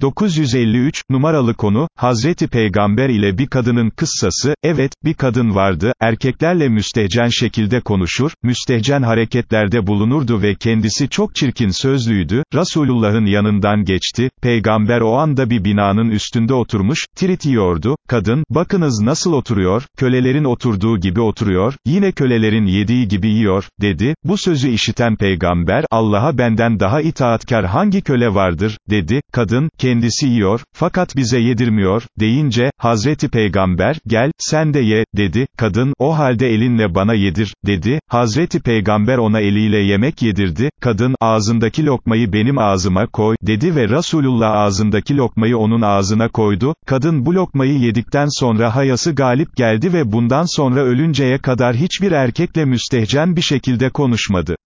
953, numaralı konu, Hazreti Peygamber ile bir kadının kıssası, evet, bir kadın vardı, erkeklerle müstehcen şekilde konuşur, müstehcen hareketlerde bulunurdu ve kendisi çok çirkin sözlüydü, Resulullah'ın yanından geçti, peygamber o anda bir binanın üstünde oturmuş, tirit yiyordu, kadın, bakınız nasıl oturuyor, kölelerin oturduğu gibi oturuyor, yine kölelerin yediği gibi yiyor, dedi, bu sözü işiten peygamber, Allah'a benden daha itaatkar hangi köle vardır, dedi, kadın, kendisi yiyor, fakat bize yedirmiyor, deyince, Hazreti Peygamber, gel, sen de ye, dedi, kadın, o halde elinle bana yedir, dedi, Hazreti Peygamber ona eliyle yemek yedirdi, kadın, ağzındaki lokmayı benim ağzıma koy, dedi ve Resulullah ağzındaki lokmayı onun ağzına koydu, kadın bu lokmayı yedikten sonra hayası galip geldi ve bundan sonra ölünceye kadar hiçbir erkekle müstehcen bir şekilde konuşmadı.